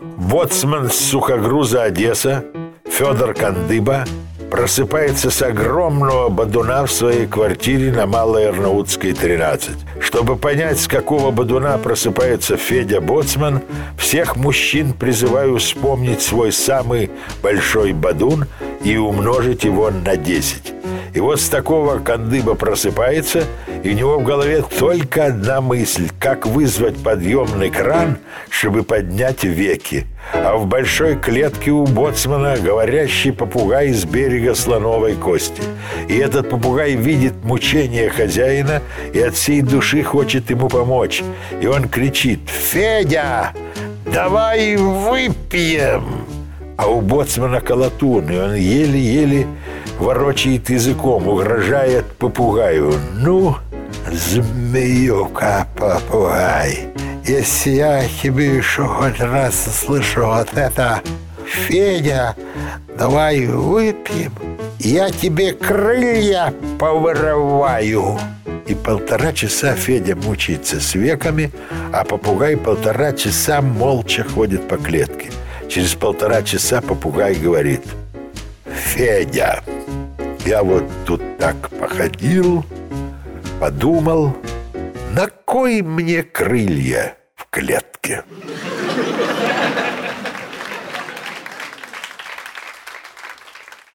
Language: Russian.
Боцман сухогруза Одесса Федор Кандыба просыпается с огромного бадуна в своей квартире на Малой Арнаутской, 13. Чтобы понять, с какого бадуна просыпается Федя Боцман, всех мужчин призываю вспомнить свой самый большой бадун и умножить его на 10. И вот с такого кандыба просыпается, и у него в голове только одна мысль – как вызвать подъемный кран, чтобы поднять веки. А в большой клетке у боцмана говорящий попугай из берега слоновой кости. И этот попугай видит мучение хозяина и от всей души хочет ему помочь. И он кричит «Федя, давай выпьем!» А у боцмана колотун, и он еле-еле ворочает языком, угрожает попугаю. «Ну, змеюка, попугай, если я тебе еще хоть раз слышу вот это, Федя, давай выпьем, я тебе крылья повырываю». И полтора часа Федя мучается с веками, а попугай полтора часа молча ходит по клетке. Через полтора часа попугай говорит «Федя, я вот тут так походил, подумал, на кой мне крылья в клетке?»